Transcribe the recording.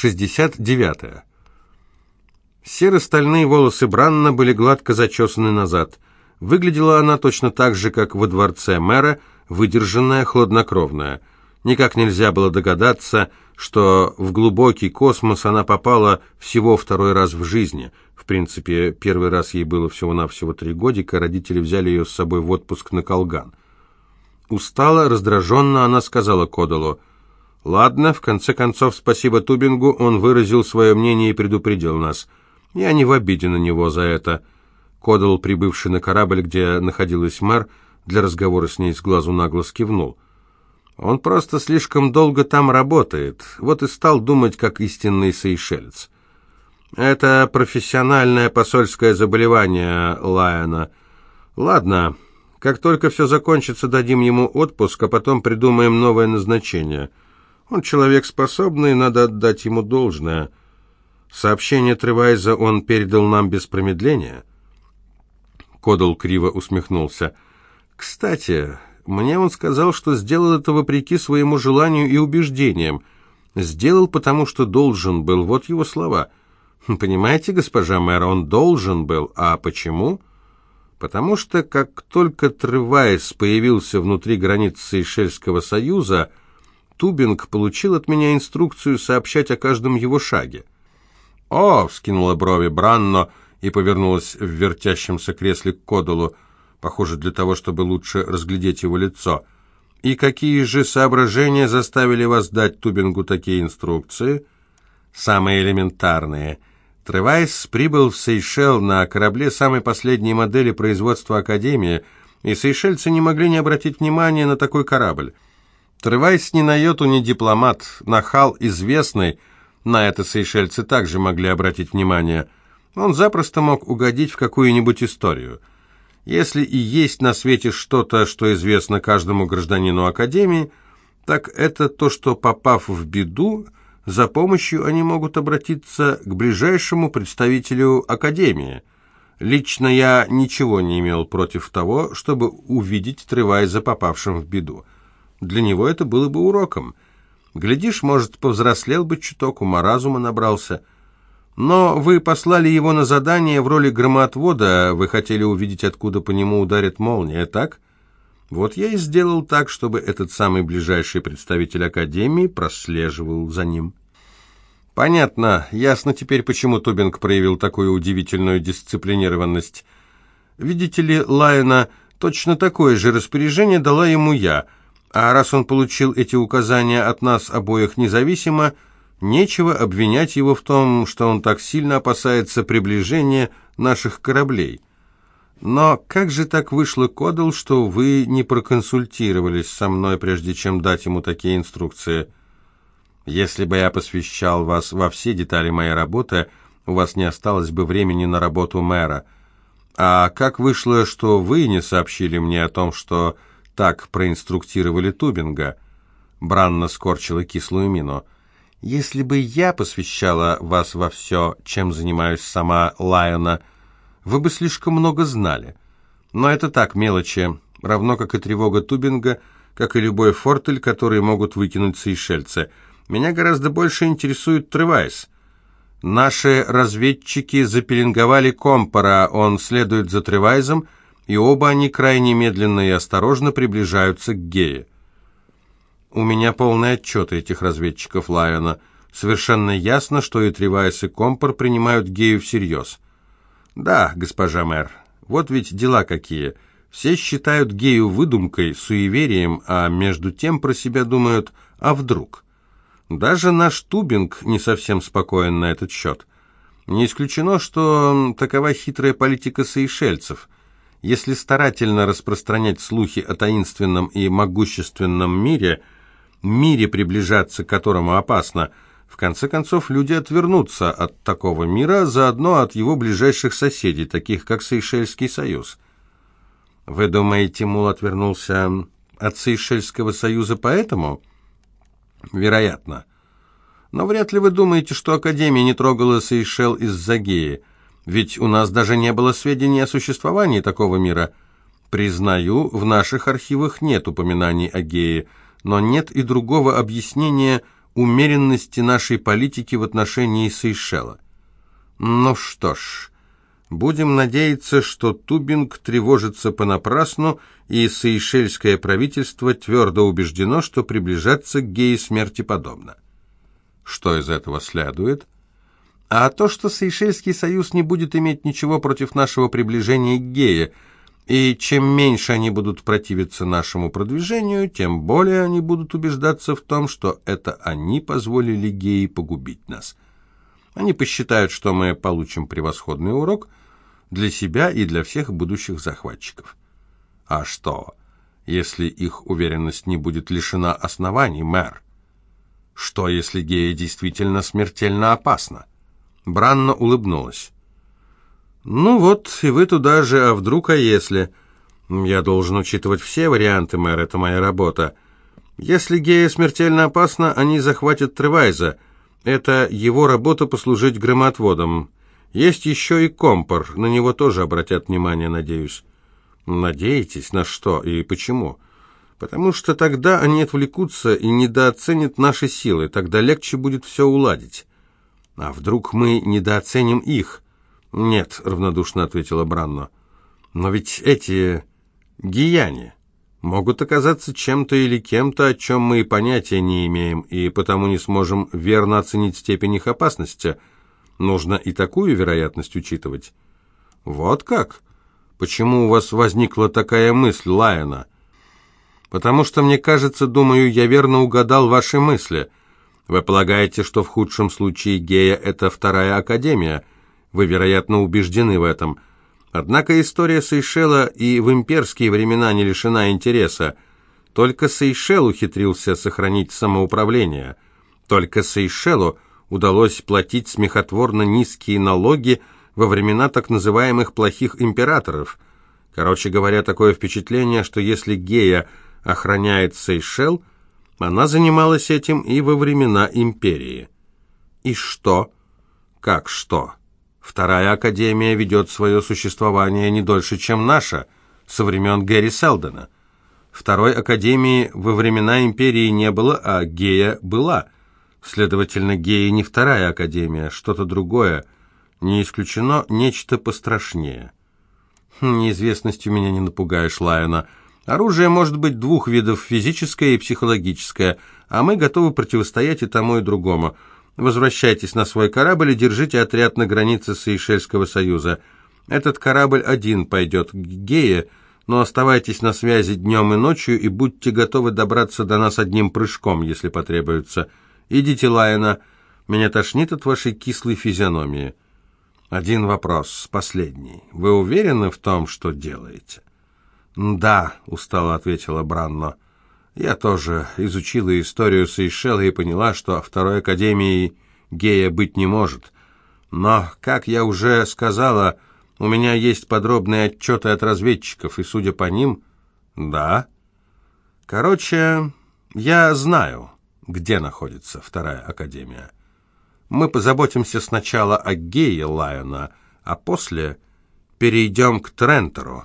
69. Серо-стальные волосы Бранна были гладко зачесаны назад. Выглядела она точно так же, как во дворце мэра, выдержанная, хладнокровная. Никак нельзя было догадаться, что в глубокий космос она попала всего второй раз в жизни. В принципе, первый раз ей было всего-навсего три годика, родители взяли ее с собой в отпуск на Колган. Устала, раздраженно она сказала Кодалу, «Ладно, в конце концов, спасибо Тубингу, он выразил свое мнение и предупредил нас. Я не в обиде на него за это». Кодал, прибывший на корабль, где находилась мэр, для разговора с ней с глазу на глаз кивнул. Он просто слишком долго там работает, вот и стал думать, как истинный сейшелец. Это профессиональное посольское заболевание Лайона. Ладно, как только все закончится, дадим ему отпуск, а потом придумаем новое назначение. Он человек способный, надо отдать ему должное. Сообщение Тревайза он передал нам без промедления. Кодал криво усмехнулся. «Кстати, мне он сказал, что сделал это вопреки своему желанию и убеждениям. Сделал, потому что должен был. Вот его слова. Понимаете, госпожа мэр, он должен был. А почему? Потому что, как только Тревайс появился внутри границ Сейшельского союза, Тубинг получил от меня инструкцию сообщать о каждом его шаге. «О!» — вскинула брови Бранно и повернулась в вертящемся кресле к Кодулу — похоже, для того, чтобы лучше разглядеть его лицо. «И какие же соображения заставили вас дать Тубингу такие инструкции?» «Самые элементарные». Тревайс прибыл в Сейшел на корабле самой последней модели производства Академии, и сейшельцы не могли не обратить внимания на такой корабль. Тревайс ни на йоту не дипломат, нахал известный, на это сейшельцы также могли обратить внимание. Он запросто мог угодить в какую-нибудь историю. Если и есть на свете что-то, что известно каждому гражданину Академии, так это то, что, попав в беду, за помощью они могут обратиться к ближайшему представителю Академии. Лично я ничего не имел против того, чтобы увидеть Тревайза попавшим в беду. Для него это было бы уроком. Глядишь, может, повзрослел бы чуток, ума разума набрался – но вы послали его на задание в роли громоотвода, вы хотели увидеть, откуда по нему ударит молния, так? Вот я и сделал так, чтобы этот самый ближайший представитель Академии прослеживал за ним. Понятно, ясно теперь, почему Тубинг проявил такую удивительную дисциплинированность. Видите ли, Лайна точно такое же распоряжение дала ему я, а раз он получил эти указания от нас обоих независимо, Нечего обвинять его в том, что он так сильно опасается приближения наших кораблей. Но как же так вышло, Кодал, что вы не проконсультировались со мной, прежде чем дать ему такие инструкции? Если бы я посвящал вас во все детали моей работы, у вас не осталось бы времени на работу мэра. А как вышло, что вы не сообщили мне о том, что так проинструктировали Тубинга?» Бранна скорчила кислую мину. Если бы я посвящала вас во все, чем занимаюсь сама Лайона, вы бы слишком много знали. Но это так, мелочи, равно как и тревога Тубинга, как и любой фортель, который могут выкинуть сейшельцы. Меня гораздо больше интересует Тревайс. Наши разведчики запеленговали Компора, он следует за Тревайзом, и оба они крайне медленно и осторожно приближаются к Гее. У меня полный отчет этих разведчиков Лайона. Совершенно ясно, что и Тревайс, и Компор принимают гею всерьез. Да, госпожа мэр, вот ведь дела какие. Все считают гею выдумкой, суеверием, а между тем про себя думают «а вдруг?». Даже наш Тубинг не совсем спокоен на этот счет. Не исключено, что такова хитрая политика сейшельцев. Если старательно распространять слухи о таинственном и могущественном мире – мире, приближаться к которому опасно, в конце концов люди отвернутся от такого мира, заодно от его ближайших соседей, таких как Сейшельский союз. Вы думаете, Мул отвернулся от Сейшельского союза поэтому? Вероятно. Но вряд ли вы думаете, что Академия не трогала Сейшел из-за геи, ведь у нас даже не было сведений о существовании такого мира. Признаю, в наших архивах нет упоминаний о гее, но нет и другого объяснения умеренности нашей политики в отношении Сейшела. Ну что ж, будем надеяться, что Тубинг тревожится понапрасну, и сейшельское правительство твердо убеждено, что приближаться к геи смерти подобно. Что из этого следует? А то, что Сейшельский союз не будет иметь ничего против нашего приближения к гее – и чем меньше они будут противиться нашему продвижению, тем более они будут убеждаться в том, что это они позволили геи погубить нас. Они посчитают, что мы получим превосходный урок для себя и для всех будущих захватчиков. А что, если их уверенность не будет лишена оснований, мэр? Что, если гея действительно смертельно опасна? Бранна улыбнулась. «Ну вот, и вы туда же, а вдруг, а если?» «Я должен учитывать все варианты, мэр, это моя работа. Если гея смертельно опасна, они захватят Тревайза. Это его работа послужить громоотводом. Есть еще и Компор, на него тоже обратят внимание, надеюсь». «Надеетесь? На что и почему?» «Потому что тогда они отвлекутся и недооценят наши силы, тогда легче будет все уладить. А вдруг мы недооценим их?» «Нет», — равнодушно ответила Бранно. «Но ведь эти гияне могут оказаться чем-то или кем-то, о чем мы и понятия не имеем, и потому не сможем верно оценить степень их опасности. Нужно и такую вероятность учитывать». «Вот как? Почему у вас возникла такая мысль, Лайона?» «Потому что, мне кажется, думаю, я верно угадал ваши мысли. Вы полагаете, что в худшем случае гея — это вторая академия?» Вы, вероятно, убеждены в этом. Однако история Сейшела и в имперские времена не лишена интереса. Только Сейшел ухитрился сохранить самоуправление. Только Сейшелу удалось платить смехотворно низкие налоги во времена так называемых «плохих императоров». Короче говоря, такое впечатление, что если Гея охраняет Сейшел, она занималась этим и во времена империи. И что? Как что? Вторая академия ведет свое существование не дольше, чем наша, со времен Гэри Селдона. Второй академии во времена империи не было, а Гея была. Следовательно, Гея не вторая академия, что-то другое. Не исключено нечто пострашнее. Хм, неизвестностью меня не напугаешь, Лайона. Оружие может быть двух видов, физическое и психологическое, а мы готовы противостоять и тому, и другому. Возвращайтесь на свой корабль и держите отряд на границе Сейшельского союза. Этот корабль один пойдет к Гее, но оставайтесь на связи днем и ночью и будьте готовы добраться до нас одним прыжком, если потребуется. Идите, Лайена, меня тошнит от вашей кислой физиономии. Один вопрос, последний. Вы уверены в том, что делаете? «Да», — устало ответила Бранно. Я тоже изучила историю Сейшела и поняла, что второй академии гея быть не может. Но, как я уже сказала, у меня есть подробные отчеты от разведчиков, и, судя по ним, да. Короче, я знаю, где находится вторая академия. Мы позаботимся сначала о гее Лайона, а после перейдем к Трентеру.